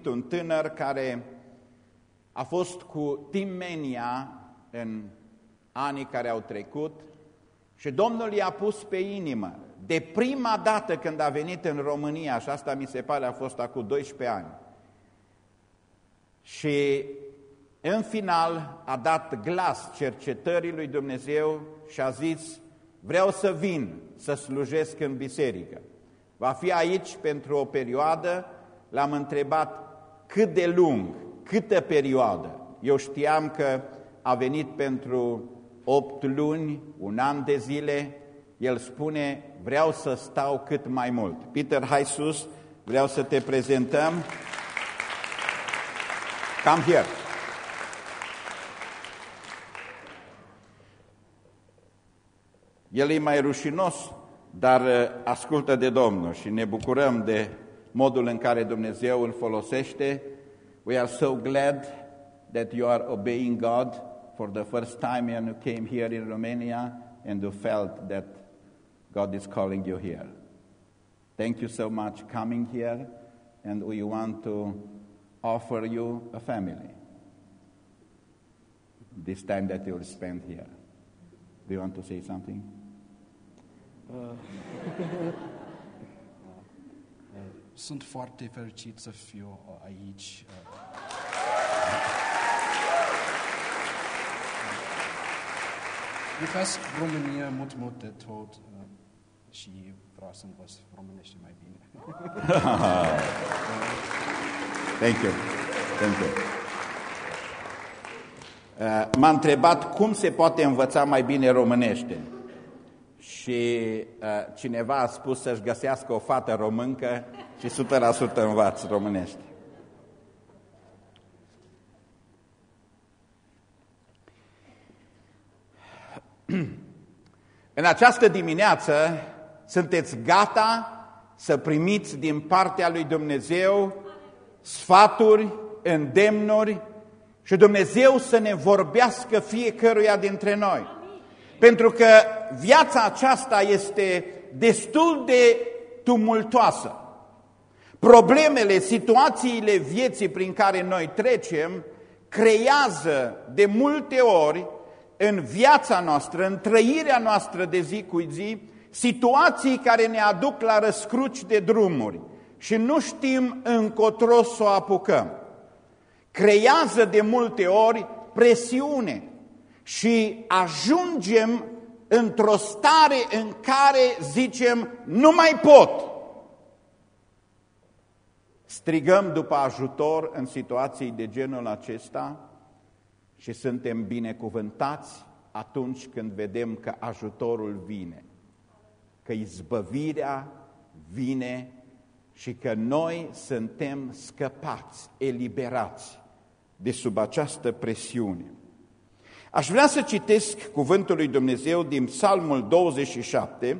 un tânăr care a fost cu Timenia în anii care au trecut și Domnul i-a pus pe inimă. De prima dată când a venit în România, și asta mi se pare a fost acum 12 ani, și în final a dat glas cercetării lui Dumnezeu și a zis, vreau să vin să slujesc în biserică. Va fi aici pentru o perioadă, l-am întrebat cât de lung, câtă perioadă. Eu știam că a venit pentru opt luni, un an de zile, el spune, vreau să stau cât mai mult. Peter, hai sus, vreau să te prezentăm. Come here. El e mai rușinos, dar uh, ascultă de Domnul și ne bucurăm de modul în care Dumnezeu îl folosește. We are so glad that you are obeying God for the first time and you came here in Romania and you felt that God is calling you here. Thank you so much coming here and we want to offer you a family this time that you'll spend here. Do you want to say something? Uh. Sunt foarte fericit să fiu aici. Iubesc România mult, mult de tot și vreau să învăț românește mai bine. Thank you. Thank you. M-a întrebat cum se poate învăța mai bine românește și uh, cineva a spus să-și găsească o fată româncă și 100% învață românește. În această dimineață sunteți gata să primiți din partea lui Dumnezeu sfaturi, îndemnuri și Dumnezeu să ne vorbească fiecăruia dintre noi. Pentru că viața aceasta este destul de tumultoasă. Problemele, situațiile vieții prin care noi trecem creează de multe ori în viața noastră, în trăirea noastră de zi cu zi, situații care ne aduc la răscruci de drumuri și nu știm încotro să o apucăm. Creează de multe ori presiune, și ajungem într-o stare în care zicem, nu mai pot. Strigăm după ajutor în situații de genul acesta și suntem binecuvântați atunci când vedem că ajutorul vine, că izbăvirea vine și că noi suntem scăpați, eliberați de sub această presiune. Aș vrea să citesc cuvântul lui Dumnezeu din Psalmul 27,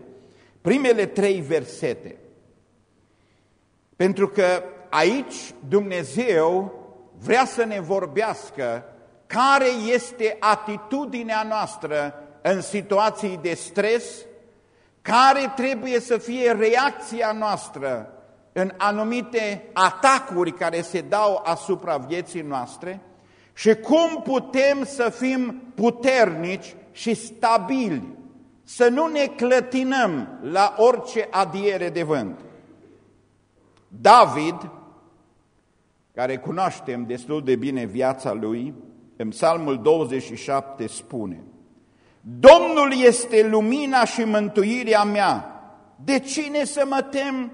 primele trei versete. Pentru că aici Dumnezeu vrea să ne vorbească care este atitudinea noastră în situații de stres, care trebuie să fie reacția noastră în anumite atacuri care se dau asupra vieții noastre, și cum putem să fim puternici și stabili, să nu ne clătinăm la orice adiere de vânt. David, care cunoaștem destul de bine viața lui, în psalmul 27 spune, Domnul este lumina și mântuirea mea, de cine să mă tem?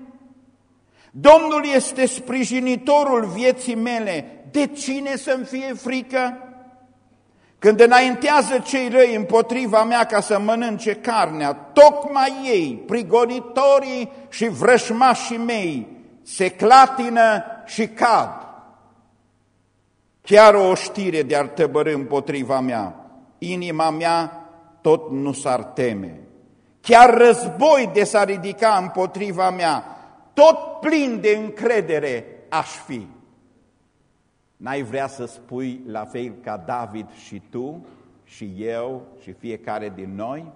Domnul este sprijinitorul vieții mele, de cine să-mi fie frică? Când înaintează cei răi împotriva mea ca să mănânce carnea, tocmai ei, prigonitorii și vrășmașii mei, se clatină și cad. Chiar o știre de-ar tăbărâ împotriva mea, inima mea tot nu s-ar teme. Chiar război de s-ar ridica împotriva mea, tot plin de încredere aș fi. N-ai vrea să spui la fel ca David și tu și eu și fiecare din noi?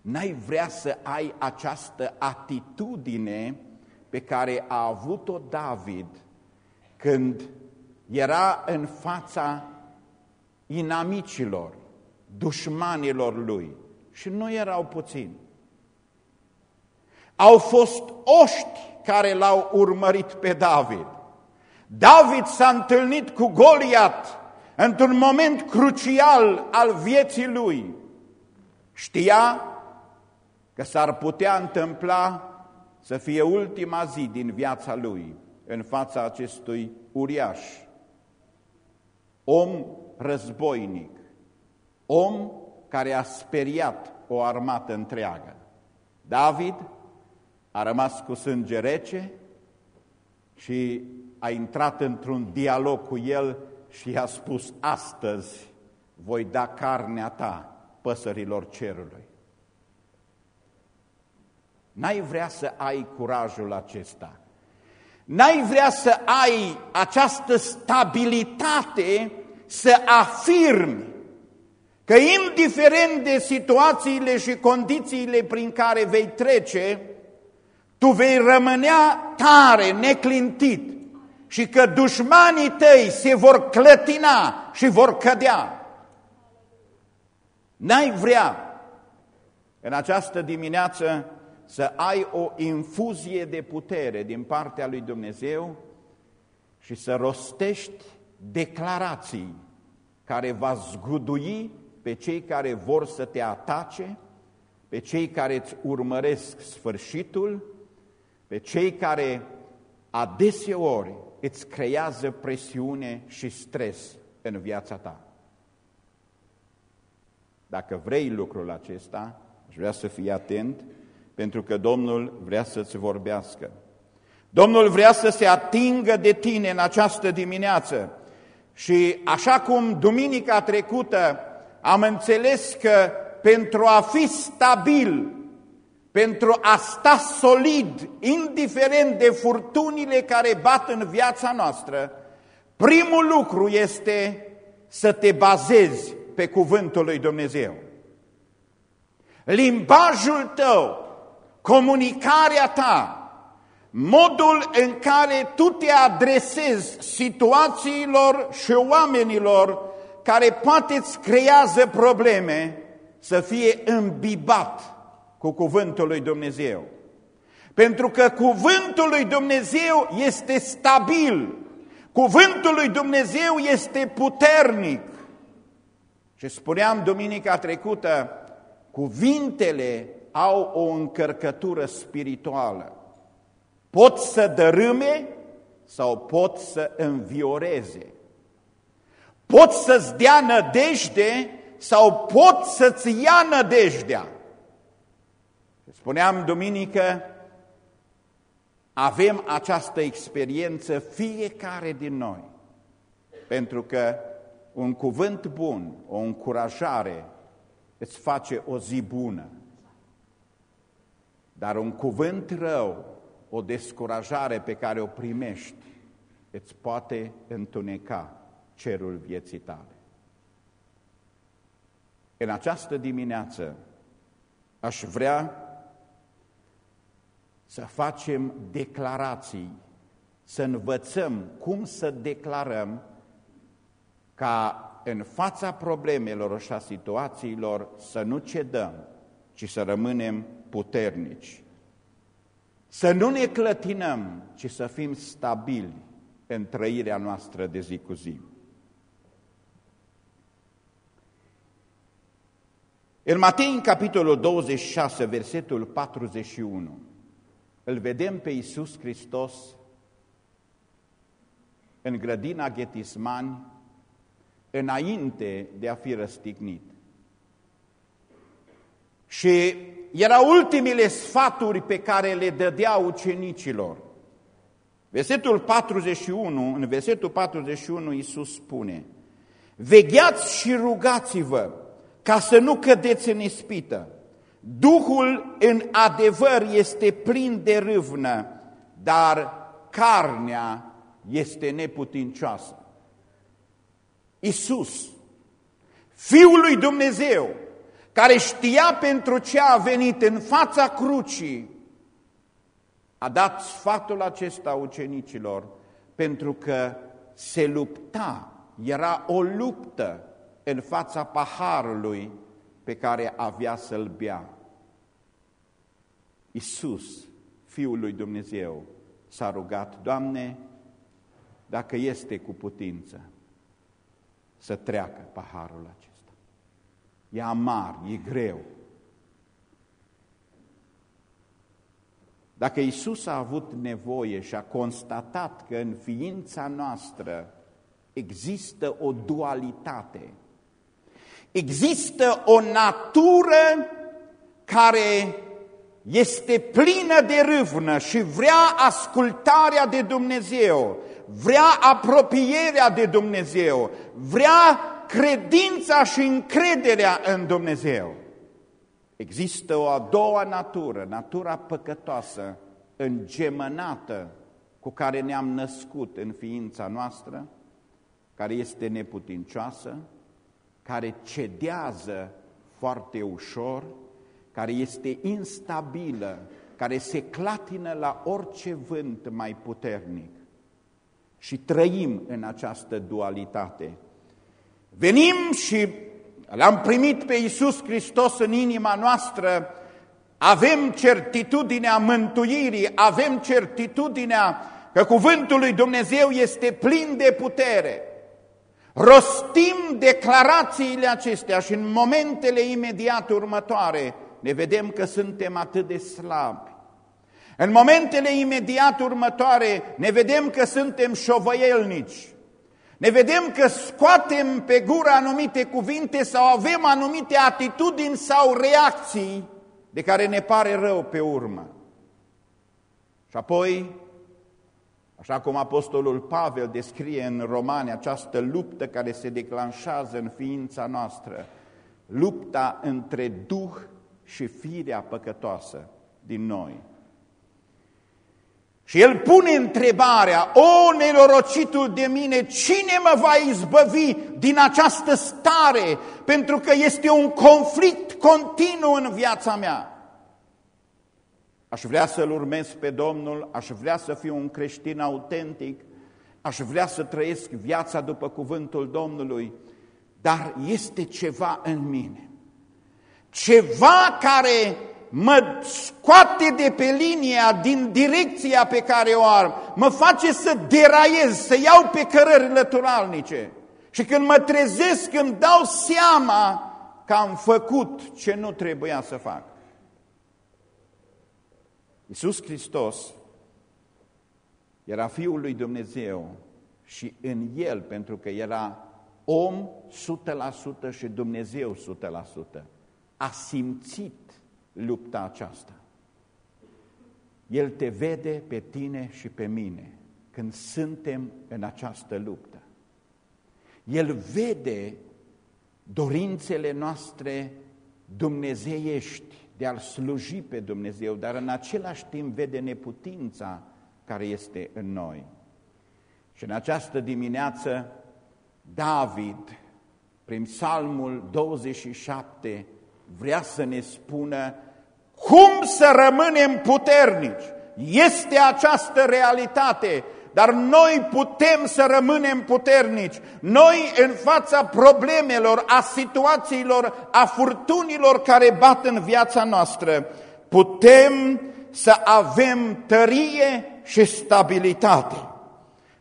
N-ai vrea să ai această atitudine pe care a avut-o David când era în fața inamicilor, dușmanilor lui, și nu erau puțini. Au fost oști care l-au urmărit pe David. David s-a întâlnit cu Goliat într-un moment crucial al vieții lui. Știa că s-ar putea întâmpla să fie ultima zi din viața lui în fața acestui uriaș. Om războinic, om care a speriat o armată întreagă. David a rămas cu sânge rece și a intrat într-un dialog cu el și i-a spus, astăzi voi da carnea ta păsărilor cerului. N-ai vrea să ai curajul acesta. N-ai vrea să ai această stabilitate să afirmi că indiferent de situațiile și condițiile prin care vei trece, tu vei rămânea tare, neclintit și că dușmanii tăi se vor clătina și vor cădea. N-ai vrea în această dimineață să ai o infuzie de putere din partea lui Dumnezeu și să rostești declarații care va zgudui pe cei care vor să te atace, pe cei care îți urmăresc sfârșitul, pe cei care adeseori îți creează presiune și stres în viața ta. Dacă vrei lucrul acesta, aș vrea să fii atent, pentru că Domnul vrea să-ți vorbească. Domnul vrea să se atingă de tine în această dimineață. Și așa cum duminica trecută am înțeles că pentru a fi stabil, pentru a sta solid, indiferent de furtunile care bat în viața noastră, primul lucru este să te bazezi pe cuvântul lui Dumnezeu. Limbajul tău, comunicarea ta, modul în care tu te adresezi situațiilor și oamenilor care poate îți creează probleme, să fie îmbibat cu cuvântul lui Dumnezeu. Pentru că cuvântul lui Dumnezeu este stabil, cuvântul lui Dumnezeu este puternic. Și spuneam duminica trecută, cuvintele au o încărcătură spirituală. Pot să dărâme sau pot să învioreze. Pot să-ți dea nădejde sau pot să-ți ia nădejdea. Spuneam duminică, avem această experiență fiecare din noi, pentru că un cuvânt bun, o încurajare, îți face o zi bună. Dar un cuvânt rău, o descurajare pe care o primești, îți poate întuneca cerul vieții tale. În această dimineață aș vrea să facem declarații, să învățăm cum să declarăm ca în fața problemelor și a situațiilor să nu cedăm, ci să rămânem puternici. Să nu ne clătinăm, ci să fim stabili în trăirea noastră de zi cu zi. În Matei, în capitolul 26, versetul 41, îl vedem pe Iisus Hristos în grădina Ghetismani, înainte de a fi răstignit. Și erau ultimile sfaturi pe care le dădea ucenicilor. Versetul 41, în versetul 41 Iisus spune, Vegheați și rugați-vă ca să nu cădeți în ispită. Duhul în adevăr este plin de râvnă, dar carnea este neputincioasă. Isus, Fiul lui Dumnezeu, care știa pentru ce a venit în fața crucii, a dat sfatul acesta ucenicilor pentru că se lupta, era o luptă în fața paharului pe care avea să-l bea. Iisus, Fiul lui Dumnezeu, s-a rugat, Doamne, dacă este cu putință, să treacă paharul acesta. E amar, e greu. Dacă Isus a avut nevoie și a constatat că în ființa noastră există o dualitate, există o natură care este plină de râvnă și vrea ascultarea de Dumnezeu, vrea apropierea de Dumnezeu, vrea credința și încrederea în Dumnezeu. Există o a doua natură, natura păcătoasă, îngemănată, cu care ne-am născut în ființa noastră, care este neputincioasă, care cedează foarte ușor, care este instabilă, care se clatină la orice vânt mai puternic. Și trăim în această dualitate. Venim și l-am primit pe Iisus Hristos în inima noastră, avem certitudinea mântuirii, avem certitudinea că cuvântul lui Dumnezeu este plin de putere. Rostim declarațiile acestea și în momentele imediat următoare ne vedem că suntem atât de slabi. În momentele imediat următoare ne vedem că suntem șovăielnici. Ne vedem că scoatem pe gură anumite cuvinte sau avem anumite atitudini sau reacții de care ne pare rău pe urmă. Și apoi, așa cum Apostolul Pavel descrie în Romane această luptă care se declanșează în ființa noastră, lupta între Duh și firea păcătoasă din noi. Și el pune întrebarea, o nenorocitul de mine, cine mă va izbăvi din această stare? Pentru că este un conflict continuu în viața mea. Aș vrea să-L urmez pe Domnul, aș vrea să fiu un creștin autentic, aș vrea să trăiesc viața după cuvântul Domnului, dar este ceva în mine. Ceva care mă scoate de pe linia, din direcția pe care o am, mă face să deraiez, să iau pe cărări lăturalnice. Și când mă trezesc, îmi dau seama că am făcut ce nu trebuia să fac. Iisus Hristos era Fiul lui Dumnezeu și în El, pentru că era om 100% și Dumnezeu 100%, a simțit lupta aceasta. El te vede pe tine și pe mine când suntem în această luptă. El vede dorințele noastre dumnezeiești de a-L sluji pe Dumnezeu, dar în același timp vede neputința care este în noi. Și în această dimineață, David, prin psalmul 27, vrea să ne spună cum să rămânem puternici? Este această realitate, dar noi putem să rămânem puternici. Noi în fața problemelor, a situațiilor, a furtunilor care bat în viața noastră, putem să avem tărie și stabilitate.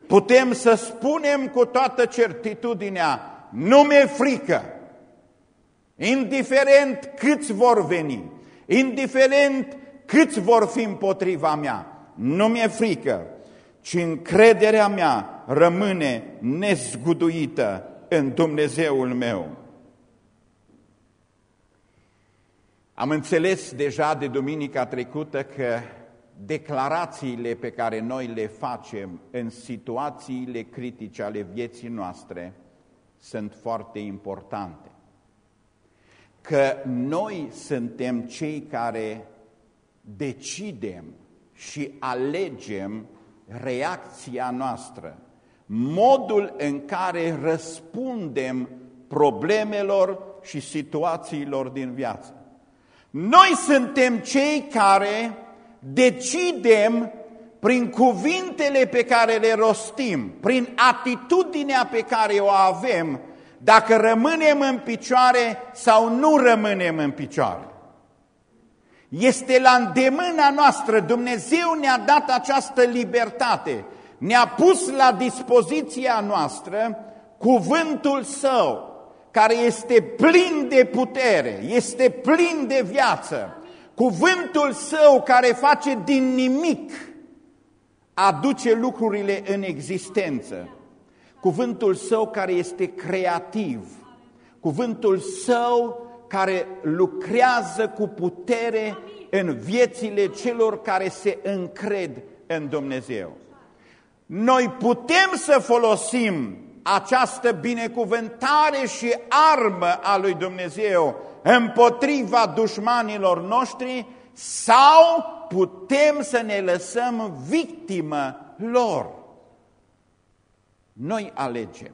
Putem să spunem cu toată certitudinea, nu mi-e frică, indiferent câți vor veni, indiferent câți vor fi împotriva mea, nu mi-e frică, ci încrederea mea rămâne nezguduită în Dumnezeul meu. Am înțeles deja de duminica trecută că declarațiile pe care noi le facem în situațiile critice ale vieții noastre sunt foarte importante că noi suntem cei care decidem și alegem reacția noastră, modul în care răspundem problemelor și situațiilor din viață. Noi suntem cei care decidem prin cuvintele pe care le rostim, prin atitudinea pe care o avem, dacă rămânem în picioare sau nu rămânem în picioare. Este la îndemâna noastră, Dumnezeu ne-a dat această libertate, ne-a pus la dispoziția noastră cuvântul Său, care este plin de putere, este plin de viață, cuvântul Său care face din nimic, aduce lucrurile în existență, cuvântul Său care este creativ, cuvântul Său care lucrează cu putere în viețile celor care se încred în Dumnezeu. Noi putem să folosim această binecuvântare și armă a lui Dumnezeu împotriva dușmanilor noștri sau putem să ne lăsăm victimă lor. Noi alegem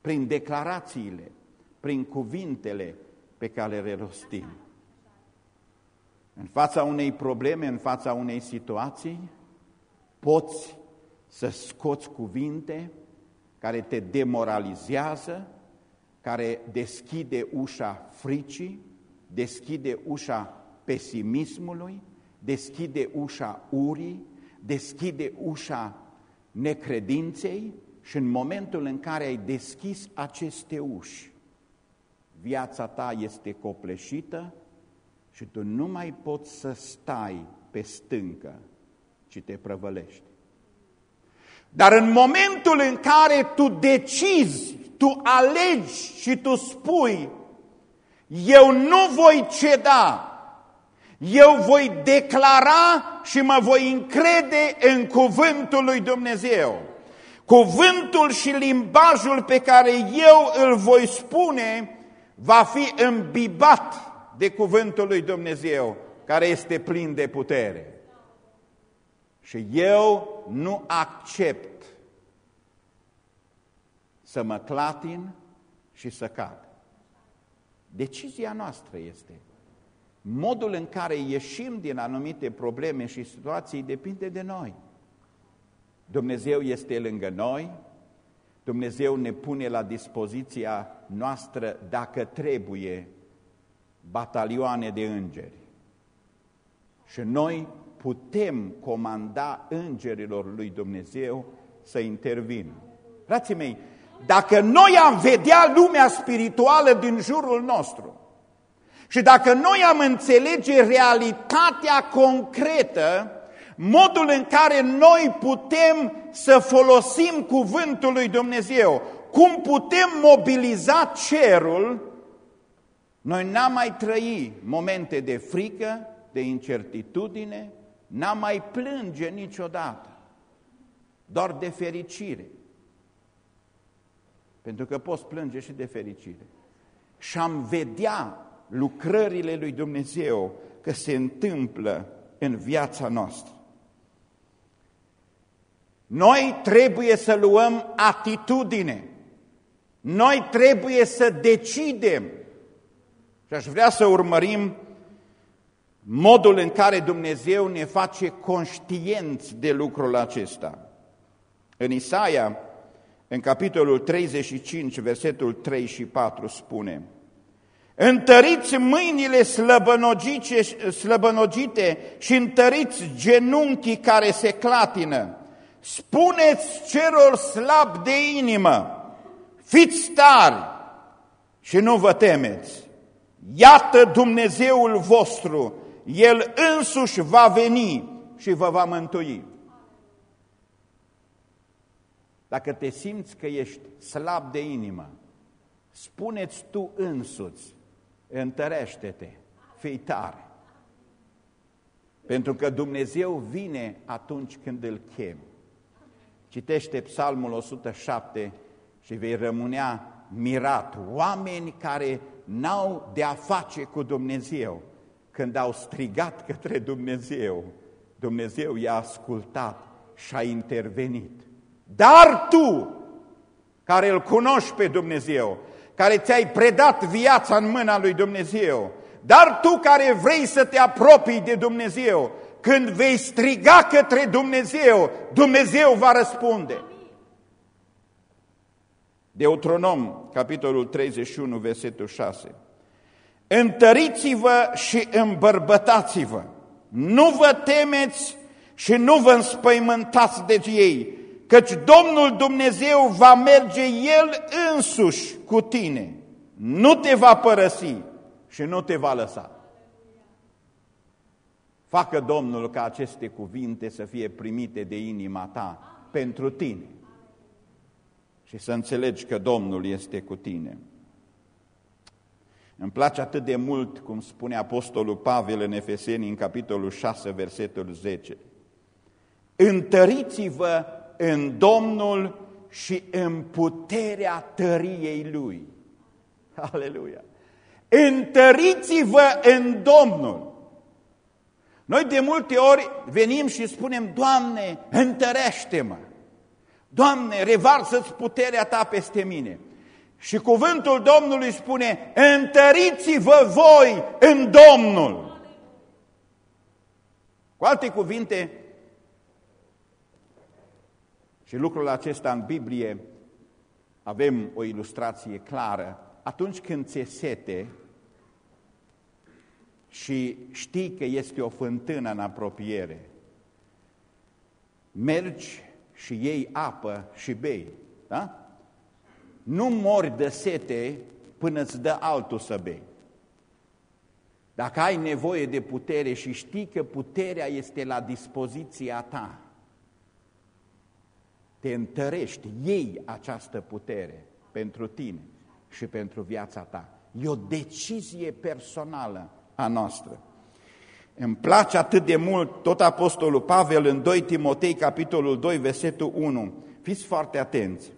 prin declarațiile, prin cuvintele pe care le rostim. În fața unei probleme, în fața unei situații, poți să scoți cuvinte care te demoralizează, care deschide ușa fricii, deschide ușa pesimismului, deschide ușa urii, deschide ușa necredinței și în momentul în care ai deschis aceste uși, viața ta este copleșită și tu nu mai poți să stai pe stâncă, ci te prăvălești. Dar în momentul în care tu decizi, tu alegi și tu spui, eu nu voi ceda, eu voi declara și mă voi încrede în cuvântul lui Dumnezeu. Cuvântul și limbajul pe care eu îl voi spune va fi îmbibat de cuvântul lui Dumnezeu, care este plin de putere. Și eu nu accept să mă clatin și să cad. Decizia noastră este. Modul în care ieșim din anumite probleme și situații depinde de noi. Dumnezeu este lângă noi, Dumnezeu ne pune la dispoziția noastră, dacă trebuie, batalioane de îngeri. Și noi putem comanda îngerilor lui Dumnezeu să intervină. Frații mei, dacă noi am vedea lumea spirituală din jurul nostru și dacă noi am înțelege realitatea concretă, modul în care noi putem să folosim cuvântul lui Dumnezeu, cum putem mobiliza cerul, noi n-am mai trăi momente de frică, de incertitudine, n-am mai plânge niciodată, doar de fericire. Pentru că poți plânge și de fericire. Și am vedea lucrările lui Dumnezeu că se întâmplă în viața noastră. Noi trebuie să luăm atitudine. Noi trebuie să decidem. Și aș vrea să urmărim modul în care Dumnezeu ne face conștienți de lucrul acesta. În Isaia, în capitolul 35, versetul 3 și 4 spune Întăriți mâinile slăbănogite și întăriți genunchii care se clatină. Spuneți celor slab de inimă, fiți tari și nu vă temeți. Iată Dumnezeul vostru, El însuși va veni și vă va mântui. Dacă te simți că ești slab de inimă, spuneți tu însuți, întărește-te, fii tare. Pentru că Dumnezeu vine atunci când îl chem. Citește Psalmul 107 și vei rămânea mirat. Oameni care n-au de-a face cu Dumnezeu, când au strigat către Dumnezeu, Dumnezeu i-a ascultat și a intervenit. Dar tu, care îl cunoști pe Dumnezeu, care ți-ai predat viața în mâna lui Dumnezeu, dar tu care vrei să te apropii de Dumnezeu, când vei striga către Dumnezeu, Dumnezeu va răspunde. Deuteronom, capitolul 31, versetul 6. Întăriți-vă și îmbărbătați-vă, nu vă temeți și nu vă înspăimântați de ei, căci Domnul Dumnezeu va merge El însuși cu tine, nu te va părăsi și nu te va lăsa. Facă Domnul ca aceste cuvinte să fie primite de inima ta pentru tine și să înțelegi că Domnul este cu tine. Îmi place atât de mult, cum spune Apostolul Pavel în Efeseni, în capitolul 6, versetul 10. Întăriți-vă în Domnul și în puterea tăriei Lui. Aleluia! Întăriți-vă în Domnul. Noi de multe ori venim și spunem, Doamne, întărește-mă. Doamne, revarsă-ți puterea Ta peste mine. Și cuvântul Domnului spune, întăriți-vă voi în Domnul. Cu alte cuvinte, și lucrul acesta în Biblie, avem o ilustrație clară. Atunci când ți sete și știi că este o fântână în apropiere, mergi și iei apă și bei, da? Nu mori de sete până îți dă altul să bei. Dacă ai nevoie de putere și știi că puterea este la dispoziția ta, te întărești, iei această putere pentru tine și pentru viața ta. E o decizie personală a noastră. Îmi place atât de mult tot Apostolul Pavel în 2 Timotei, capitolul 2, versetul 1. Fiți foarte atenți.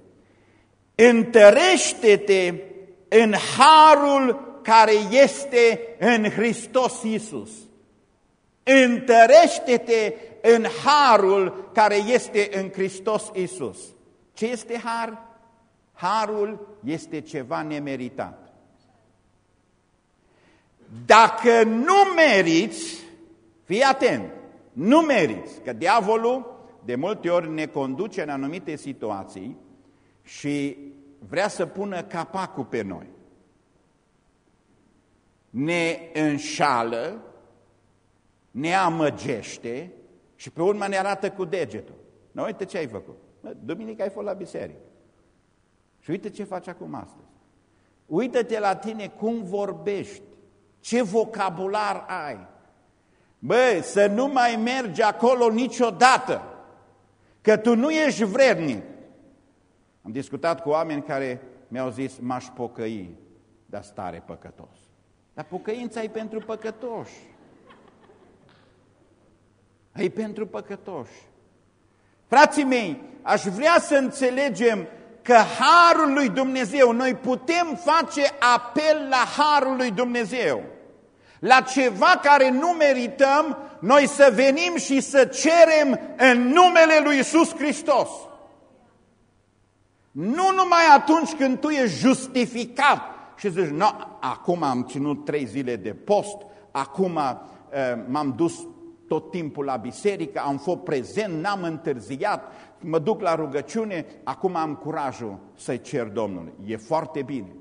Întărește-te în harul care este în Hristos Iisus. Întărește-te în harul care este în Hristos Iisus. Ce este har? Harul este ceva nemeritat. Dacă nu meriți, fii atent, nu meriți, că diavolul de multe ori ne conduce în anumite situații și vrea să pună capacul pe noi. Ne înșală, ne amăgește și pe urmă ne arată cu degetul. Nu, uite ce ai făcut. Duminică ai fost la biserică. Și uite ce faci acum astăzi. Uită-te la tine cum vorbești, ce vocabular ai. Băi, să nu mai mergi acolo niciodată, că tu nu ești vrednic. Am discutat cu oameni care mi-au zis, m-aș pocăi, dar stare păcătos. Dar pocăința e pentru păcătoși. E pentru păcătoși. Frații mei, aș vrea să înțelegem că Harul lui Dumnezeu, noi putem face apel la Harul lui Dumnezeu. La ceva care nu merităm, noi să venim și să cerem în numele lui Isus Hristos. Nu numai atunci când tu ești justificat și zici, no, acum am ținut trei zile de post, acum uh, m-am dus tot timpul la biserică, am fost prezent, n-am întârziat, mă duc la rugăciune, acum am curajul să-i cer Domnului. E foarte bine,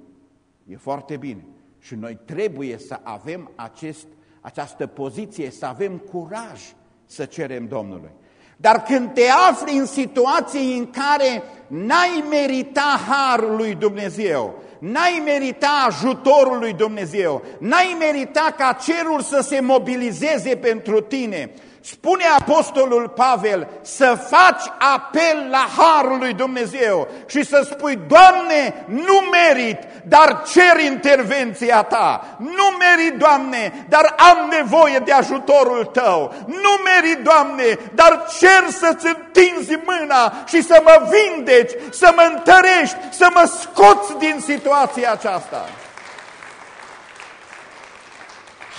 e foarte bine. Și noi trebuie să avem acest, această poziție, să avem curaj să cerem Domnului. Dar când te afli în situații în care n-ai merita harul lui Dumnezeu, n-ai merita ajutorul lui Dumnezeu, n-ai merita ca cerul să se mobilizeze pentru tine, Spune Apostolul Pavel să faci apel la Harul lui Dumnezeu și să spui, Doamne, nu merit, dar cer intervenția Ta. Nu merit, Doamne, dar am nevoie de ajutorul Tău. Nu merit, Doamne, dar cer să-ți întinzi mâna și să mă vindeci, să mă întărești, să mă scoți din situația aceasta.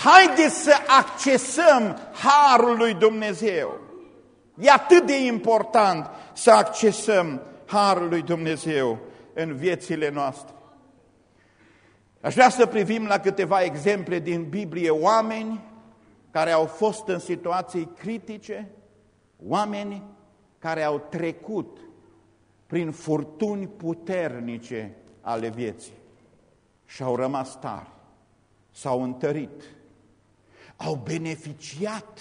Haideți să accesăm Harul lui Dumnezeu. E atât de important să accesăm Harul lui Dumnezeu în viețile noastre. Aș vrea să privim la câteva exemple din Biblie, oameni care au fost în situații critice, oameni care au trecut prin furtuni puternice ale vieții și au rămas tari, s-au întărit, au beneficiat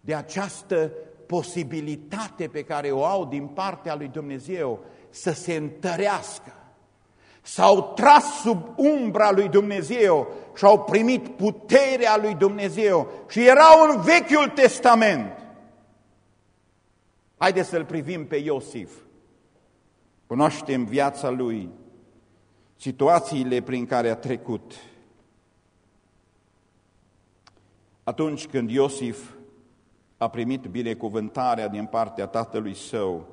de această posibilitate pe care o au din partea lui Dumnezeu să se întărească. S-au tras sub umbra lui Dumnezeu și au primit puterea lui Dumnezeu și erau în Vechiul Testament. Haideți să-l privim pe Iosif. Cunoaștem viața lui, situațiile prin care a trecut. Atunci când Iosif a primit binecuvântarea din partea tatălui său,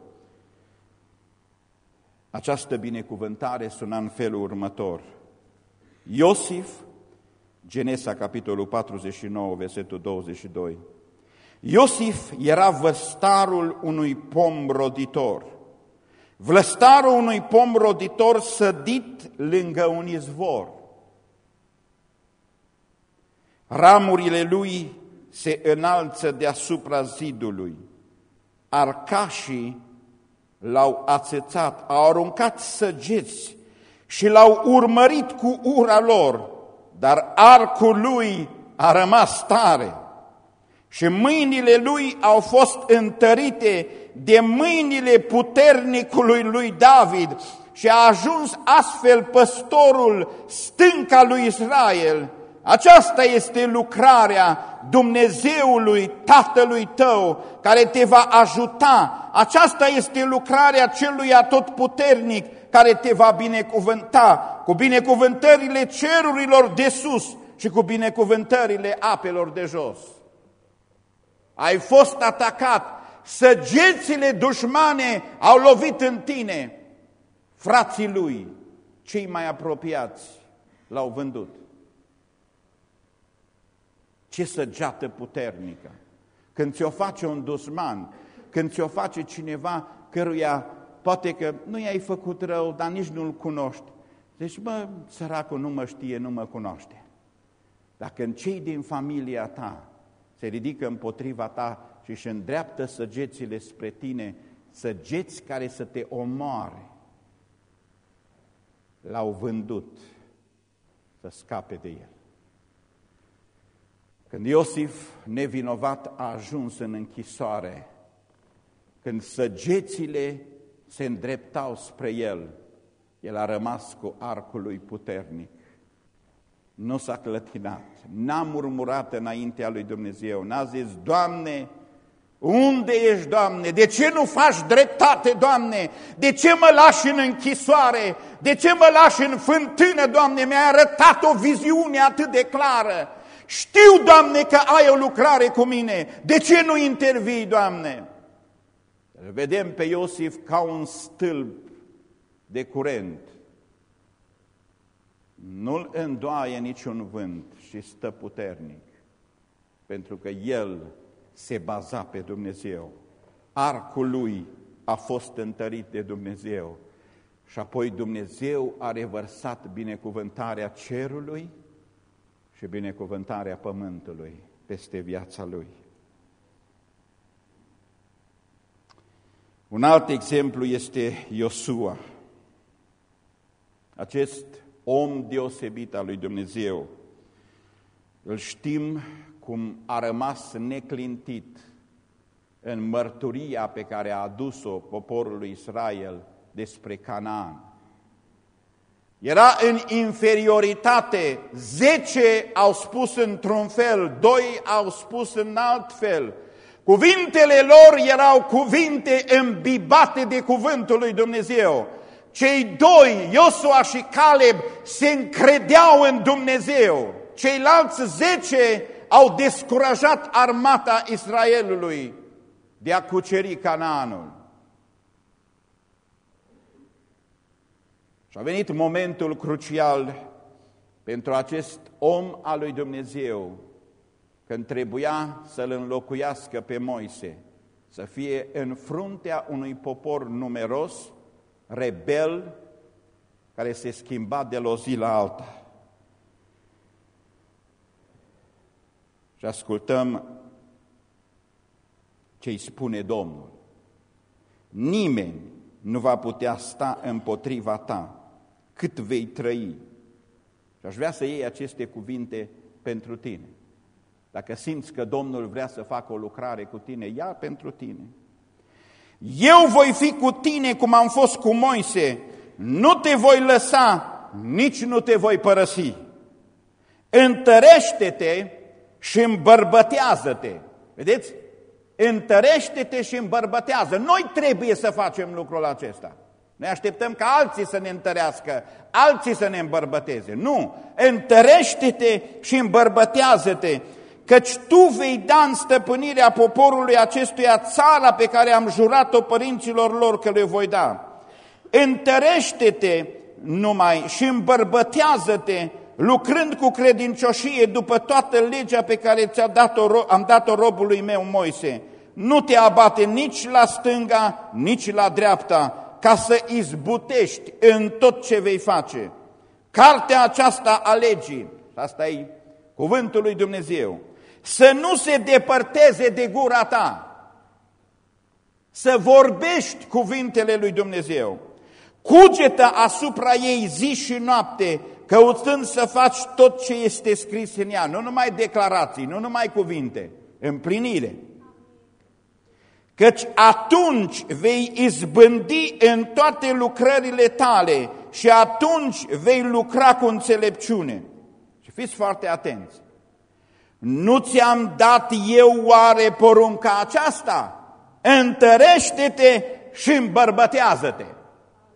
această binecuvântare suna în felul următor. Iosif, Genesa, capitolul 49, versetul 22. Iosif era văstarul unui pom roditor, vlăstarul unui pom roditor sădit lângă un izvor. Ramurile lui se înalță deasupra zidului. Arcașii l-au ațețat, au aruncat săgeți și l-au urmărit cu ura lor, dar arcul lui a rămas tare și mâinile lui au fost întărite de mâinile puternicului lui David și a ajuns astfel păstorul stânca lui Israel. Aceasta este lucrarea Dumnezeului Tatălui tău care te va ajuta. Aceasta este lucrarea celui atotputernic care te va binecuvânta cu binecuvântările cerurilor de sus și cu binecuvântările apelor de jos. Ai fost atacat, săgețile dușmane au lovit în tine, frații lui, cei mai apropiați, l-au vândut. Ce săgeată puternică! Când ți-o face un dușman, când ți-o face cineva căruia poate că nu i-ai făcut rău, dar nici nu-l cunoști. Deci, bă, săracul nu mă știe, nu mă cunoaște. Dacă în cei din familia ta se ridică împotriva ta și își îndreaptă săgețile spre tine, săgeți care să te omoare, l-au vândut să scape de el. Când Iosif, nevinovat, a ajuns în închisoare, când săgețile se îndreptau spre el, el a rămas cu arcul lui puternic. Nu s-a clătinat, n-a murmurat înaintea lui Dumnezeu, n-a zis, Doamne, unde ești, Doamne? De ce nu faci dreptate, Doamne? De ce mă lași în închisoare? De ce mă lași în fântână, Doamne? Mi-ai arătat o viziune atât de clară. Știu, Doamne, că ai o lucrare cu mine. De ce nu intervii, Doamne? Îl vedem pe Iosif ca un stâlp de curent. Nu-l îndoaie niciun vânt și stă puternic, pentru că el se baza pe Dumnezeu. Arcul lui a fost întărit de Dumnezeu și apoi Dumnezeu a revărsat binecuvântarea cerului și binecuvântarea pământului peste viața lui. Un alt exemplu este Iosua, acest om deosebit al lui Dumnezeu. Îl știm cum a rămas neclintit în mărturia pe care a adus-o poporului Israel despre Canaan. Era în inferioritate, zece au spus într-un fel, doi au spus în alt fel. Cuvintele lor erau cuvinte îmbibate de cuvântul lui Dumnezeu. Cei doi, Iosua și Caleb, se încredeau în Dumnezeu. Ceilalți zece au descurajat armata Israelului de a cuceri Canaanul. Și a venit momentul crucial pentru acest om al lui Dumnezeu, când trebuia să-l înlocuiască pe Moise, să fie în fruntea unui popor numeros, rebel, care se schimba de la o zi la alta. și ascultăm ce îi spune Domnul. Nimeni nu va putea sta împotriva ta cât vei trăi. Și aș vrea să iei aceste cuvinte pentru tine. Dacă simți că Domnul vrea să facă o lucrare cu tine, ia pentru tine. Eu voi fi cu tine cum am fost cu Moise, nu te voi lăsa, nici nu te voi părăsi. Întărește-te și îmbărbătează-te. Vedeți? Întărește-te și îmbărbătează. Noi trebuie să facem lucrul acesta. Noi așteptăm ca alții să ne întărească, alții să ne îmbărbăteze. Nu! Întărește-te și îmbărbătează-te, căci tu vei da în stăpânirea poporului acestuia țara pe care am jurat-o părinților lor că le voi da. Întărește-te numai și îmbărbătează-te, lucrând cu credincioșie după toată legea pe care ți-a dat-o, am dat-o robului meu Moise. Nu te abate nici la stânga, nici la dreapta, ca să izbutești în tot ce vei face. Cartea aceasta a legii, asta e cuvântul lui Dumnezeu, să nu se depărteze de gura ta, să vorbești cuvintele lui Dumnezeu, cugetă asupra ei zi și noapte, căutând să faci tot ce este scris în ea, nu numai declarații, nu numai cuvinte, împlinire. Căci atunci vei izbândi în toate lucrările tale și atunci vei lucra cu înțelepciune. Și fiți foarte atenți. Nu ți-am dat eu oare porunca aceasta? Întărește-te și îmbărbătează-te.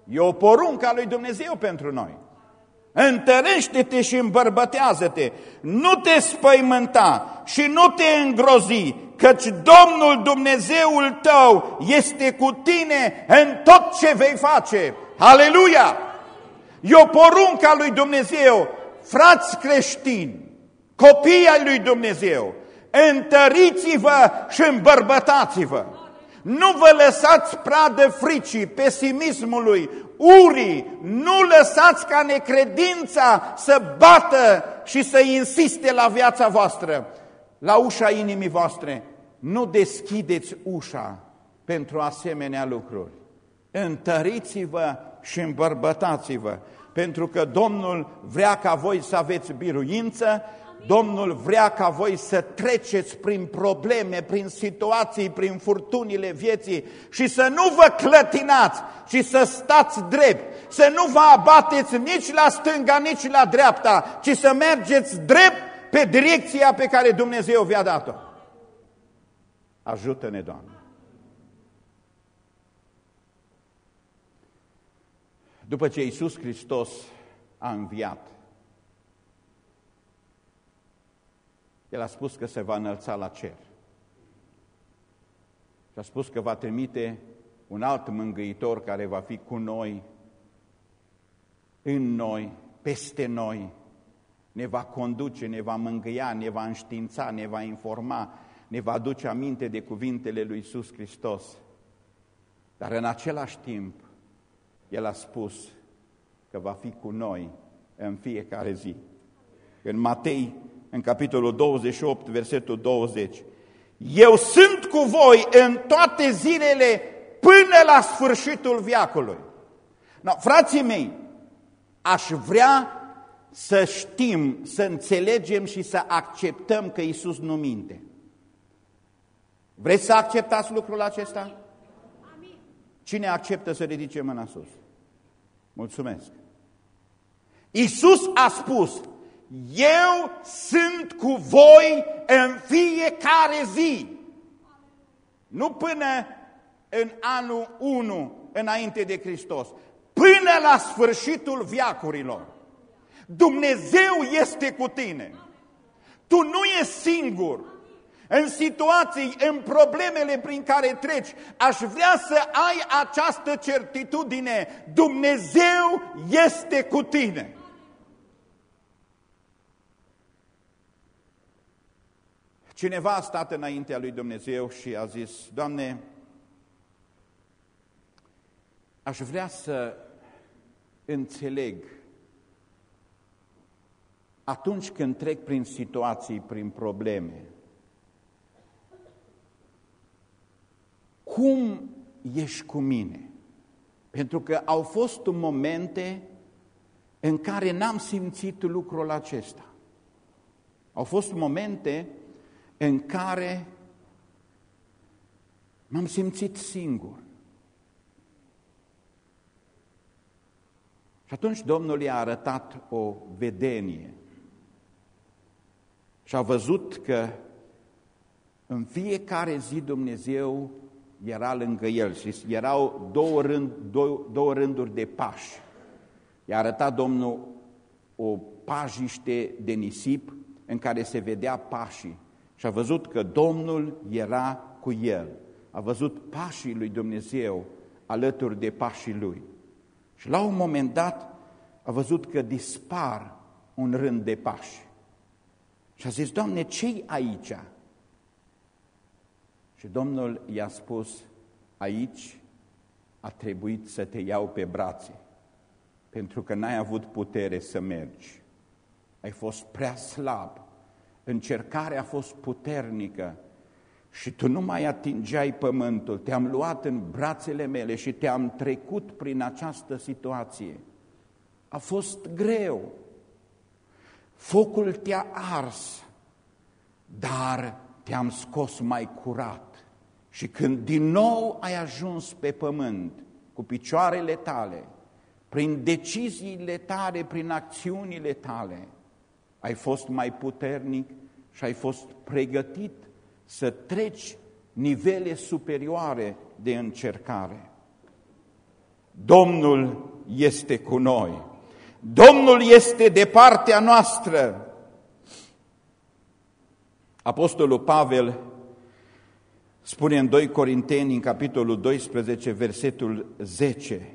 E o poruncă a lui Dumnezeu pentru noi. Întărește-te și îmbărbătează-te, nu te spăimânta și nu te îngrozi, căci Domnul Dumnezeul tău este cu tine în tot ce vei face. Aleluia! E o poruncă a lui Dumnezeu, frați creștini, copii ai lui Dumnezeu, întăriți-vă și îmbărbătați-vă. Nu vă lăsați pradă fricii, pesimismului, urii, nu lăsați ca necredința să bată și să insiste la viața voastră, la ușa inimii voastre. Nu deschideți ușa pentru asemenea lucruri. Întăriți-vă și îmbărbătați-vă, pentru că Domnul vrea ca voi să aveți biruință, Domnul vrea ca voi să treceți prin probleme, prin situații, prin furtunile vieții și să nu vă clătinați, ci să stați drept, să nu vă abateți nici la stânga, nici la dreapta, ci să mergeți drept pe direcția pe care Dumnezeu vi-a dat-o. Ajută-ne, Doamne! După ce Iisus Hristos a înviat, El a spus că se va înălța la cer. Și a spus că va trimite un alt mângâitor care va fi cu noi, în noi, peste noi, ne va conduce, ne va mângâia, ne va înștiința, ne va informa, ne va aduce aminte de cuvintele lui Iisus Hristos. Dar în același timp, El a spus că va fi cu noi în fiecare zi. În Matei în capitolul 28, versetul 20. Eu sunt cu voi în toate zilele până la sfârșitul viacului. No, frații mei, aș vrea să știm, să înțelegem și să acceptăm că Isus nu minte. Vreți să acceptați lucrul acesta? Cine acceptă să ridice mâna sus? Mulțumesc. Isus a spus, eu sunt cu voi în fiecare zi. Nu până în anul 1 înainte de Hristos, până la sfârșitul viacurilor. Dumnezeu este cu tine. Tu nu ești singur. În situații, în problemele prin care treci, aș vrea să ai această certitudine. Dumnezeu este cu tine. Cineva a stat înaintea lui Dumnezeu și a zis, Doamne, aș vrea să înțeleg atunci când trec prin situații, prin probleme, cum ești cu mine? Pentru că au fost momente în care n-am simțit lucrul acesta. Au fost momente în care m-am simțit singur. Și atunci Domnul i-a arătat o vedenie și a văzut că în fiecare zi Dumnezeu era lângă el și erau două, rând, două, două rânduri de pași. I-a arătat Domnul o pajiște de nisip în care se vedea pașii și a văzut că Domnul era cu el. A văzut pașii lui Dumnezeu alături de pașii lui. Și la un moment dat a văzut că dispar un rând de pași. Și a zis, Doamne, ce aici? Și Domnul i-a spus, aici a trebuit să te iau pe brațe, pentru că n-ai avut putere să mergi. Ai fost prea slab, încercarea a fost puternică și tu nu mai atingeai pământul. Te-am luat în brațele mele și te-am trecut prin această situație. A fost greu. Focul te-a ars, dar te-am scos mai curat. Și când din nou ai ajuns pe pământ cu picioarele tale, prin deciziile tale, prin acțiunile tale, ai fost mai puternic și ai fost pregătit să treci nivele superioare de încercare. Domnul este cu noi. Domnul este de partea noastră. Apostolul Pavel spune în 2 Corinteni, în capitolul 12, versetul 10,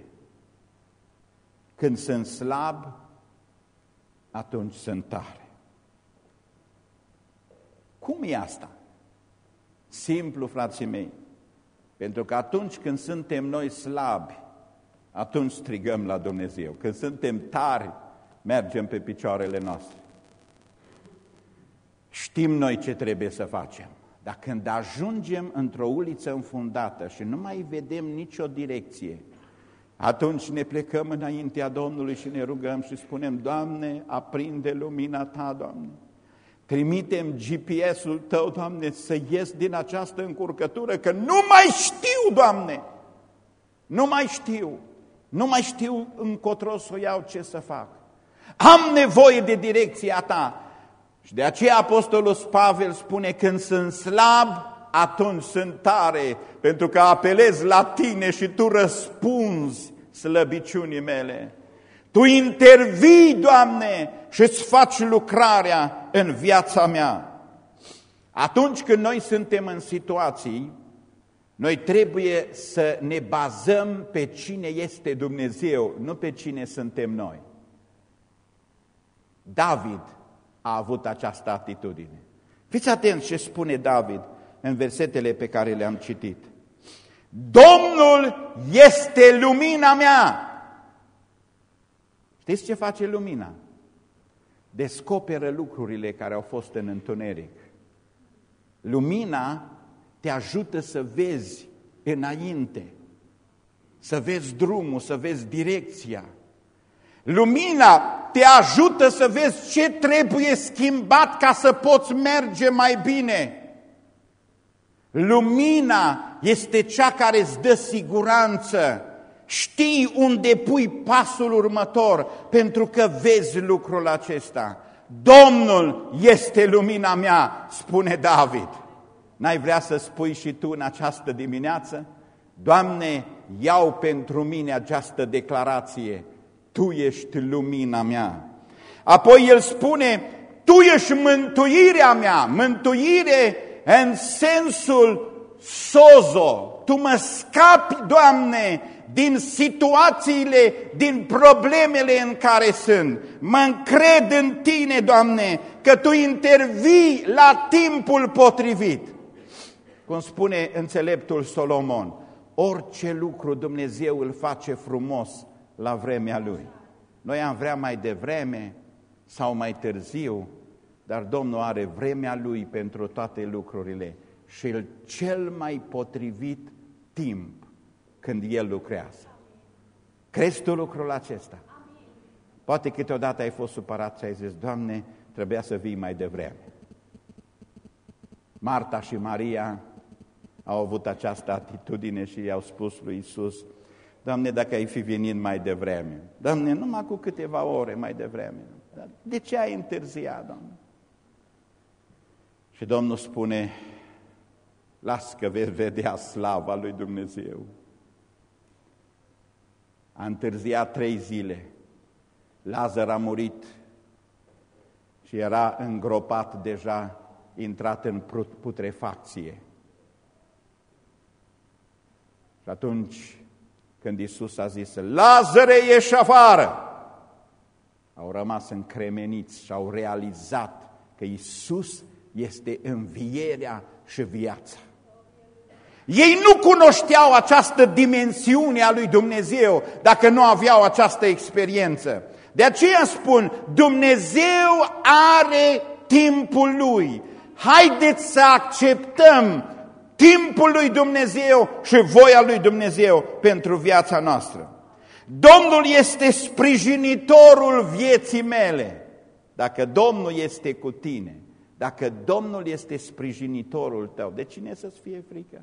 când sunt slab, atunci sunt tare. Cum e asta? Simplu, frații mei, pentru că atunci când suntem noi slabi, atunci strigăm la Dumnezeu. Când suntem tari, mergem pe picioarele noastre. Știm noi ce trebuie să facem. Dar când ajungem într-o uliță înfundată și nu mai vedem nicio direcție, atunci ne plecăm înaintea Domnului și ne rugăm și spunem, Doamne, aprinde lumina Ta, Doamne. Trimitem GPS-ul Tău, Doamne, să ies din această încurcătură, că nu mai știu, Doamne, nu mai știu, nu mai știu încotro să o iau ce să fac. Am nevoie de direcția Ta, și de aceea Apostolul Pavel spune, când sunt slab, atunci sunt tare, pentru că apelez la tine și tu răspunzi slăbiciunii mele. Tu intervii, Doamne, și îți faci lucrarea în viața mea. Atunci când noi suntem în situații, noi trebuie să ne bazăm pe cine este Dumnezeu, nu pe cine suntem noi. David a avut această atitudine. Fiți atenți ce spune David în versetele pe care le-am citit. Domnul este lumina mea. Știți ce face lumina? Descoperă lucrurile care au fost în întuneric. Lumina te ajută să vezi înainte, să vezi drumul, să vezi direcția. Lumina te ajută să vezi ce trebuie schimbat ca să poți merge mai bine. Lumina este cea care îți dă siguranță. Știi unde pui pasul următor pentru că vezi lucrul acesta. Domnul este lumina mea, spune David. N-ai vrea să spui și tu în această dimineață? Doamne, iau pentru mine această declarație tu ești lumina mea. Apoi el spune, Tu ești mântuirea mea, mântuire în sensul sozo. Tu mă scapi, Doamne, din situațiile, din problemele în care sunt. Mă încred în Tine, Doamne, că Tu intervii la timpul potrivit. Cum spune înțeleptul Solomon, orice lucru Dumnezeu îl face frumos la vremea Lui. Noi am vrea mai devreme, sau mai târziu, dar Domnul are vremea Lui pentru toate lucrurile și cel mai potrivit timp când El lucrează. Crezi tu lucrul acesta? Poate câteodată ai fost supărat și ai zis, Doamne, trebuia să vii mai devreme. Marta și Maria au avut această atitudine și i-au spus lui Isus, Doamne, dacă ai fi venit mai devreme, Doamne, numai cu câteva ore mai devreme, de ce ai întârziat, Doamne? Și Domnul spune, las că vei vedea slava lui Dumnezeu. A întârziat trei zile, Lazar a murit și era îngropat deja, intrat în putrefacție. Și atunci când Isus a zis, Lazare, ieși afară! Au rămas încremeniți și au realizat că Isus este învierea și viața. Ei nu cunoșteau această dimensiune a lui Dumnezeu dacă nu aveau această experiență. De aceea spun, Dumnezeu are timpul Lui. Haideți să acceptăm timpul lui Dumnezeu și voia lui Dumnezeu pentru viața noastră. Domnul este sprijinitorul vieții mele. Dacă Domnul este cu tine, dacă Domnul este sprijinitorul tău, de cine să-ți fie frică?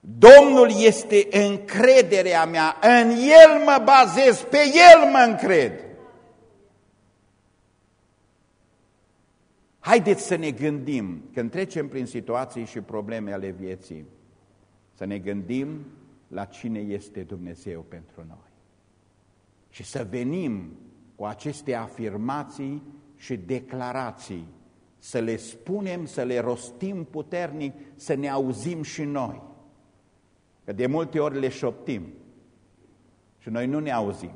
Domnul este încrederea mea, în El mă bazez, pe El mă încred. Haideți să ne gândim, când trecem prin situații și probleme ale vieții, să ne gândim la cine este Dumnezeu pentru noi. Și să venim cu aceste afirmații și declarații, să le spunem, să le rostim puternic, să ne auzim și noi. Că de multe ori le șoptim și noi nu ne auzim.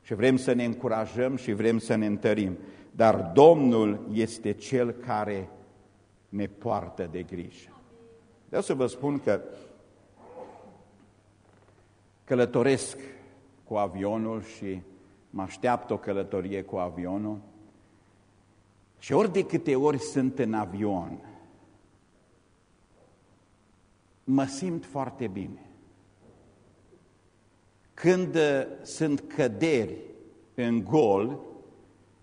Și vrem să ne încurajăm și vrem să ne întărim dar Domnul este Cel care ne poartă de grijă. Vreau să vă spun că călătoresc cu avionul și mă așteaptă o călătorie cu avionul și ori de câte ori sunt în avion, mă simt foarte bine. Când sunt căderi în gol,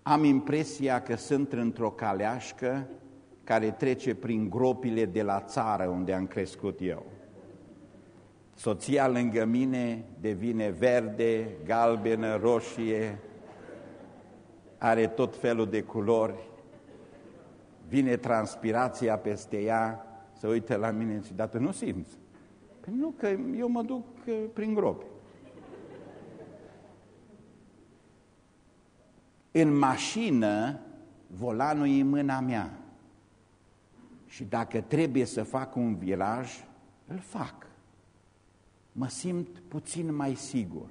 am impresia că sunt într-o caleașcă care trece prin gropile de la țară unde am crescut eu. Soția lângă mine devine verde, galbenă, roșie, are tot felul de culori, vine transpirația peste ea, se uită la mine și dată nu simți. Păi nu, că eu mă duc uh, prin gropi. În mașină, volanul e în mâna mea. Și dacă trebuie să fac un viraj, îl fac. Mă simt puțin mai sigur.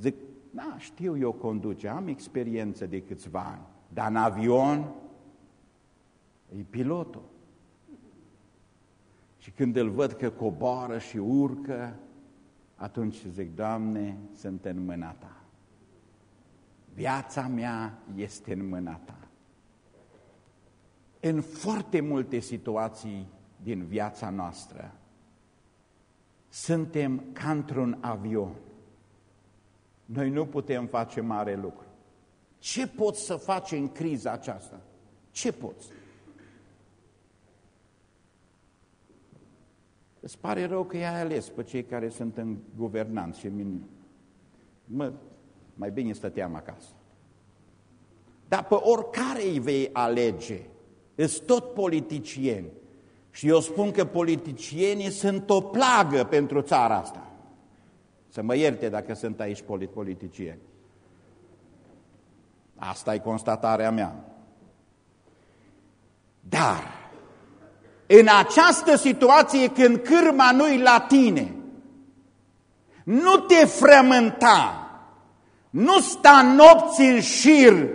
Zic, da, știu eu conduce, am experiență de câțiva ani, dar în avion e pilotul. Și când îl văd că coboară și urcă, atunci zic, Doamne, sunt în mâna Ta. Viața mea este în mâna ta. În foarte multe situații din viața noastră, suntem ca într-un avion. Noi nu putem face mare lucru. Ce poți să faci în criza aceasta? Ce poți? Îți pare rău că i-ai ales pe cei care sunt în guvernanță și mă mai bine stăteam acasă. Dar pe oricare îi vei alege, sunt tot politicieni. Și eu spun că politicienii sunt o plagă pentru țara asta. Să mă ierte dacă sunt aici politicieni. Asta e constatarea mea. Dar, în această situație când cârma nu-i la tine, nu te frământa, nu sta nopți în șir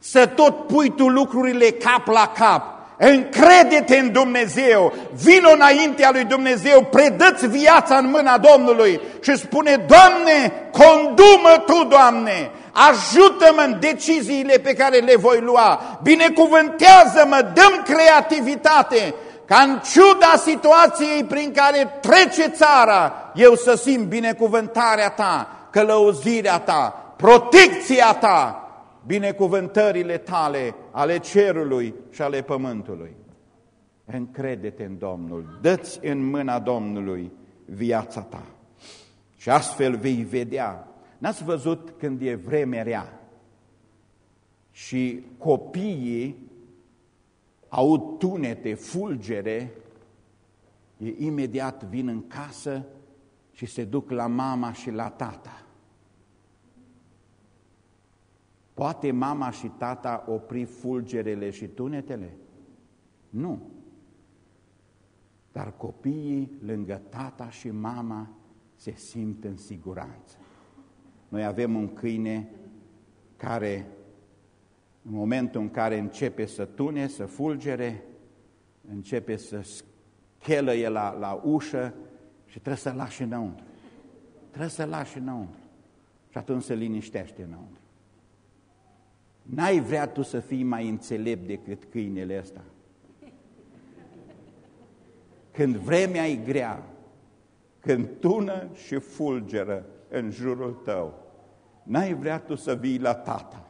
să tot pui tu lucrurile cap la cap. Încrede-te în Dumnezeu, vino înaintea lui Dumnezeu, predă-ți viața în mâna Domnului și spune, Doamne, condumă Tu, Doamne, ajută-mă în deciziile pe care le voi lua, binecuvântează-mă, dăm creativitate, ca în ciuda situației prin care trece țara, eu să simt binecuvântarea Ta, călăuzirea Ta, protecția Ta, binecuvântările tale ale cerului și ale pământului. Încrede-te în Domnul, dă-ți în mâna Domnului viața ta și astfel vei vedea. N-ați văzut când e vreme rea și copiii au tunete, fulgere, e imediat vin în casă și se duc la mama și la tata. Poate mama și tata opri fulgerele și tunetele? Nu. Dar copiii lângă tata și mama se simt în siguranță. Noi avem un câine care, în momentul în care începe să tune, să fulgere, începe să schelăie la, la ușă și trebuie să lași înăuntru. Trebuie să lași înăuntru. Și atunci se liniștește înăuntru. N-ai vrea tu să fii mai înțelept decât câinele ăsta. Când vremea e grea, când tună și fulgeră în jurul tău, n-ai vrea tu să vii la tata.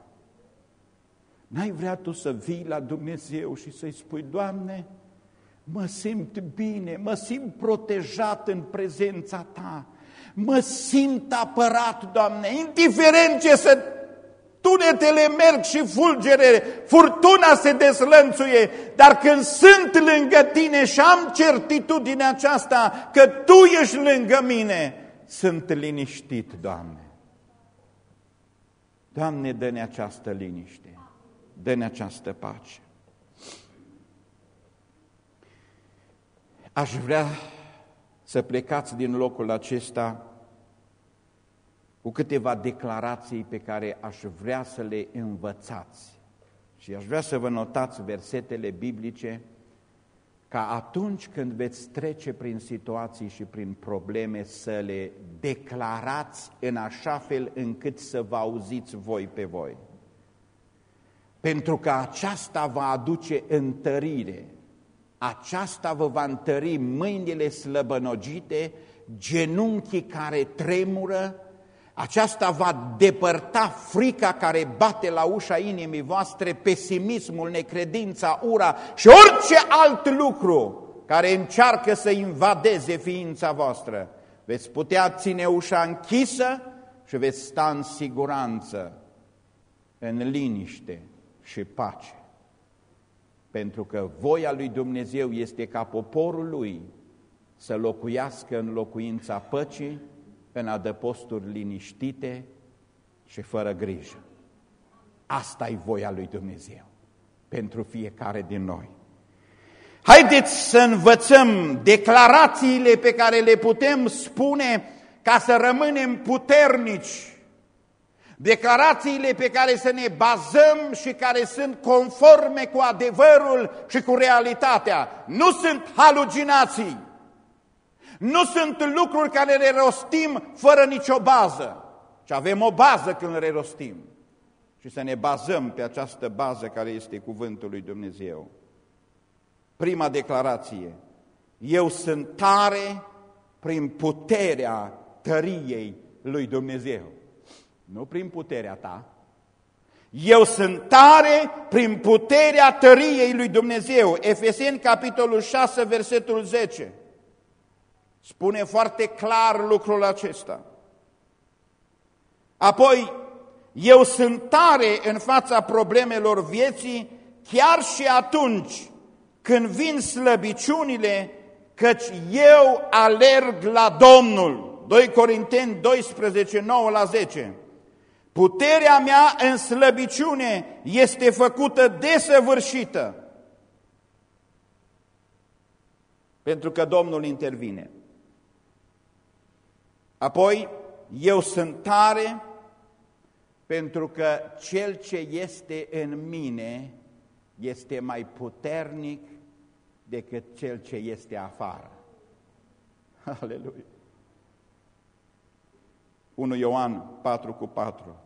N-ai vrea tu să vii la Dumnezeu și să-i spui, Doamne, mă simt bine, mă simt protejat în prezența Ta, mă simt apărat, Doamne, indiferent ce se tunetele merg și fulgere, furtuna se deslănțuie, dar când sunt lângă tine și am certitudinea aceasta că tu ești lângă mine, sunt liniștit, Doamne. Doamne, dă-ne această liniște, dă-ne această pace. Aș vrea să plecați din locul acesta cu câteva declarații pe care aș vrea să le învățați. Și aș vrea să vă notați versetele biblice ca atunci când veți trece prin situații și prin probleme să le declarați în așa fel încât să vă auziți voi pe voi. Pentru că aceasta va aduce întărire, aceasta vă va întări mâinile slăbănogite, genunchii care tremură, aceasta va depărta frica care bate la ușa inimii voastre, pesimismul, necredința, ura și orice alt lucru care încearcă să invadeze ființa voastră. Veți putea ține ușa închisă și veți sta în siguranță, în liniște și pace. Pentru că voia lui Dumnezeu este ca poporul lui să locuiască în locuința păcii, în adăposturi liniștite și fără grijă. Asta e voia lui Dumnezeu pentru fiecare din noi. Haideți să învățăm declarațiile pe care le putem spune ca să rămânem puternici, declarațiile pe care să ne bazăm și care sunt conforme cu adevărul și cu realitatea. Nu sunt haluginații, nu sunt lucruri care le rostim fără nicio bază, ci avem o bază când le rostim. Și să ne bazăm pe această bază care este cuvântul lui Dumnezeu. Prima declarație. Eu sunt tare prin puterea tăriei lui Dumnezeu. Nu prin puterea ta. Eu sunt tare prin puterea tăriei lui Dumnezeu. Efeseni, capitolul 6, versetul 10. Spune foarte clar lucrul acesta. Apoi, eu sunt tare în fața problemelor vieții, chiar și atunci când vin slăbiciunile, căci eu alerg la Domnul. 2 Corinteni 12, 9 la 10. Puterea mea în slăbiciune este făcută desăvârșită, pentru că Domnul intervine. Apoi, eu sunt tare pentru că cel ce este în mine este mai puternic decât cel ce este afară. Aleluia! 1 Ioan 4 cu 4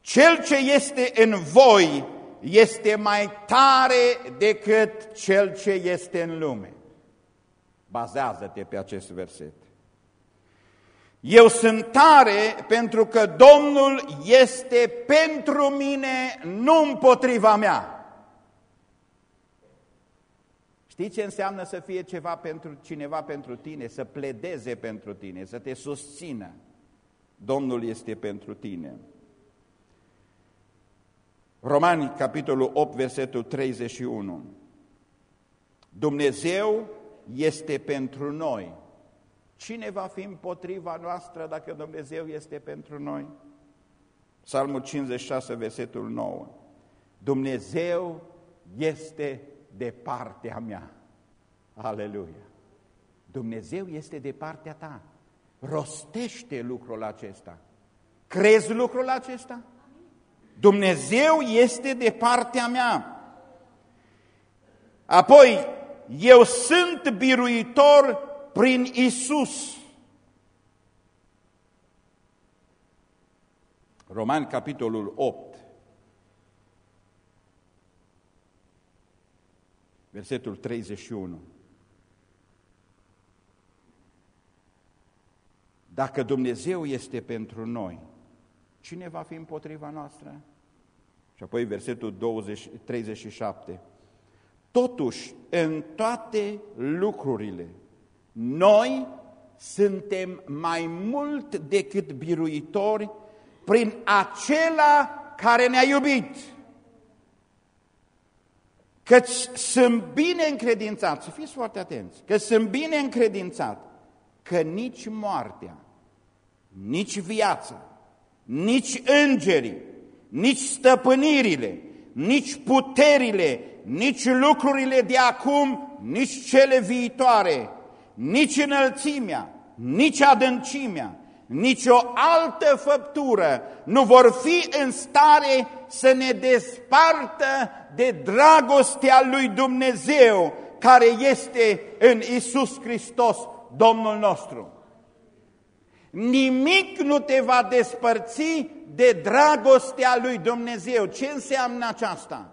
Cel ce este în voi este mai tare decât cel ce este în lume. Bazează-te pe acest verset. Eu sunt tare pentru că Domnul este pentru mine, nu împotriva mea. Știi ce înseamnă să fie ceva pentru cineva pentru tine, să pledeze pentru tine, să te susțină? Domnul este pentru tine. Romani, capitolul 8, versetul 31. Dumnezeu este pentru noi. Cine va fi împotriva noastră dacă Dumnezeu este pentru noi? Psalmul 56, versetul 9. Dumnezeu este de partea mea. Aleluia! Dumnezeu este de partea ta. Rostește lucrul acesta. Crezi lucrul acesta? Dumnezeu este de partea mea. Apoi, eu sunt biruitor prin Isus. Roman, capitolul 8, versetul 31. Dacă Dumnezeu este pentru noi, cine va fi împotriva noastră? Și apoi versetul 20, 37. Totuși, în toate lucrurile, noi suntem mai mult decât biruitori prin acela care ne-a iubit. Căci sunt bine încredințat, să fiți foarte atenți, că sunt bine încredințat că nici moartea, nici viața, nici îngerii, nici stăpânirile, nici puterile, nici lucrurile de acum, nici cele viitoare, nici înălțimea, nici adâncimea, nici o altă făptură nu vor fi în stare să ne despartă de dragostea lui Dumnezeu care este în Isus Hristos, Domnul nostru. Nimic nu te va despărți de dragostea lui Dumnezeu. Ce înseamnă aceasta?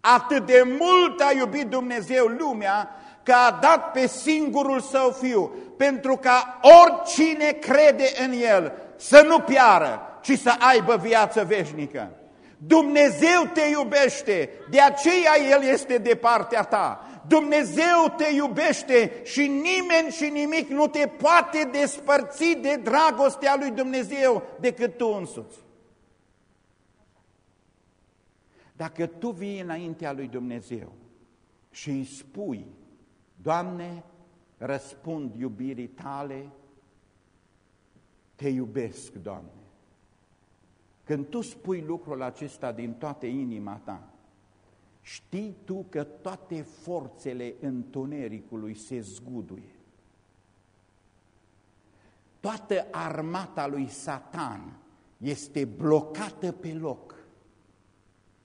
Atât de mult a iubit Dumnezeu lumea că a dat pe singurul său fiu, pentru ca oricine crede în el să nu piară, ci să aibă viață veșnică. Dumnezeu te iubește, de aceea El este de partea ta. Dumnezeu te iubește și nimeni și nimic nu te poate despărți de dragostea lui Dumnezeu decât tu însuți. Dacă tu vii înaintea lui Dumnezeu și îi spui, Doamne, răspund iubirii tale, te iubesc, Doamne. Când tu spui lucrul acesta din toată inima ta, știi tu că toate forțele întunericului se zguduie. Toată armata lui Satan este blocată pe loc.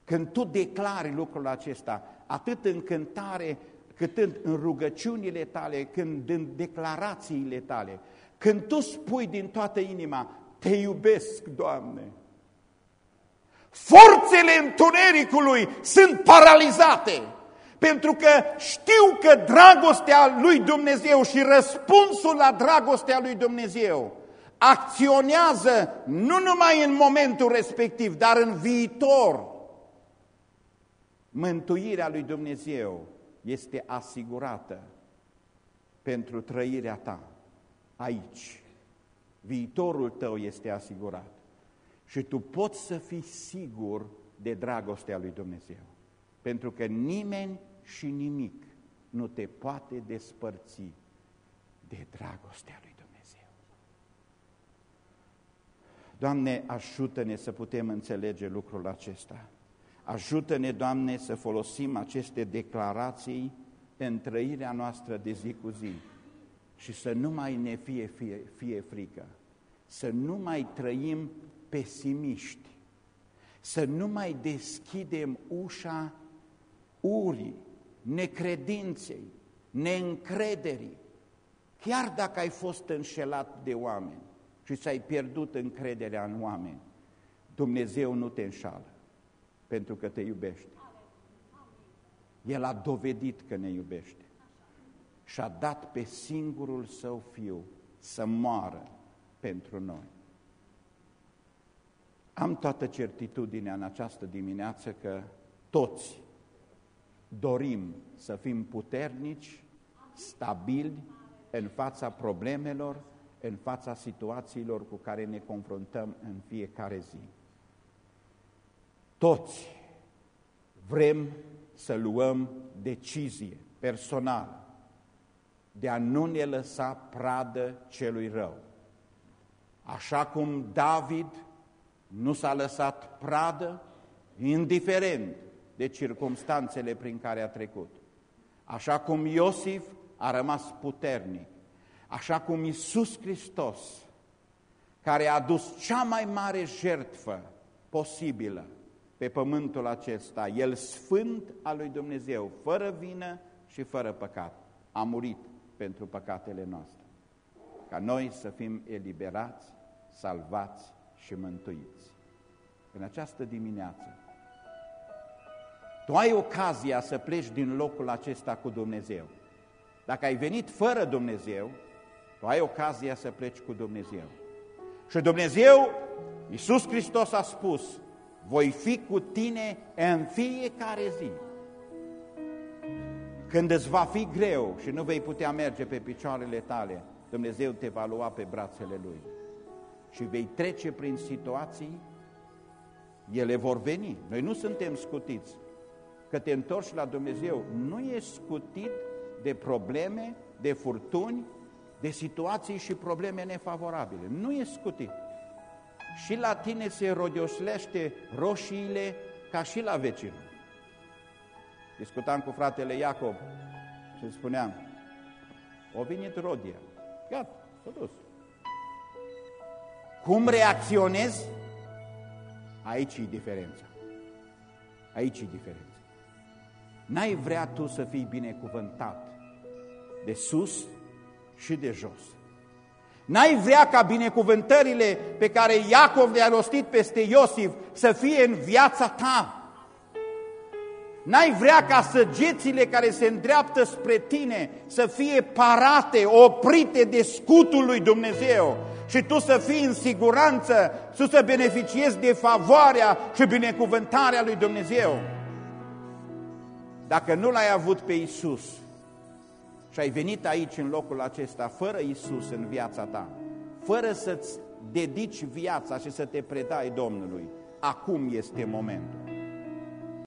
Când tu declari lucrul acesta, atât în cântare, cât în rugăciunile tale, când în declarațiile tale, când tu spui din toată inima, te iubesc, Doamne, Forțele întunericului sunt paralizate pentru că știu că dragostea lui Dumnezeu și răspunsul la dragostea lui Dumnezeu acționează nu numai în momentul respectiv, dar în viitor. Mântuirea lui Dumnezeu este asigurată pentru trăirea ta aici. Viitorul tău este asigurat. Și tu poți să fii sigur de dragostea lui Dumnezeu. Pentru că nimeni și nimic nu te poate despărți de dragostea lui Dumnezeu. Doamne, ajută-ne să putem înțelege lucrul acesta. Ajută-ne, Doamne, să folosim aceste declarații în trăirea noastră de zi cu zi. Și să nu mai ne fie, fie, fie frică, să nu mai trăim pesimiști, să nu mai deschidem ușa urii, necredinței, neîncrederii, chiar dacă ai fost înșelat de oameni și ți-ai pierdut încrederea în oameni, Dumnezeu nu te înșală, pentru că te iubește. El a dovedit că ne iubește și a dat pe singurul său fiu să moară pentru noi. Am toată certitudinea în această dimineață că toți dorim să fim puternici, stabili în fața problemelor, în fața situațiilor cu care ne confruntăm în fiecare zi. Toți vrem să luăm decizie personală de a nu ne lăsa pradă celui rău. Așa cum David nu s-a lăsat pradă, indiferent de circumstanțele prin care a trecut. Așa cum Iosif a rămas puternic, așa cum Iisus Hristos, care a dus cea mai mare jertfă posibilă pe pământul acesta, El sfânt al lui Dumnezeu, fără vină și fără păcat, a murit pentru păcatele noastre, ca noi să fim eliberați, salvați și mântuiți. În această dimineață, tu ai ocazia să pleci din locul acesta cu Dumnezeu. Dacă ai venit fără Dumnezeu, tu ai ocazia să pleci cu Dumnezeu. Și Dumnezeu, Iisus Hristos a spus, voi fi cu tine în fiecare zi. Când îți va fi greu și nu vei putea merge pe picioarele tale, Dumnezeu te va lua pe brațele Lui. Și vei trece prin situații, ele vor veni. Noi nu suntem scutiți. Că te întorci la Dumnezeu, nu ești scutit de probleme, de furtuni, de situații și probleme nefavorabile. Nu e scutit. Și la tine se rodioslește roșiile ca și la vecinul. Discutam cu fratele Iacob și spuneam, o venit rodia. Gata, s-a dus. Cum reacționezi? Aici e diferența. Aici e diferența. N-ai vrea tu să fii binecuvântat de sus și de jos. N-ai vrea ca binecuvântările pe care Iacov le-a rostit peste Iosif să fie în viața ta. N-ai vrea ca săgețile care se îndreaptă spre tine să fie parate, oprite de scutul lui Dumnezeu și tu să fii în siguranță, tu să beneficiezi de favoarea și binecuvântarea lui Dumnezeu. Dacă nu l-ai avut pe Isus și ai venit aici în locul acesta fără Isus în viața ta, fără să-ți dedici viața și să te predai Domnului, acum este momentul.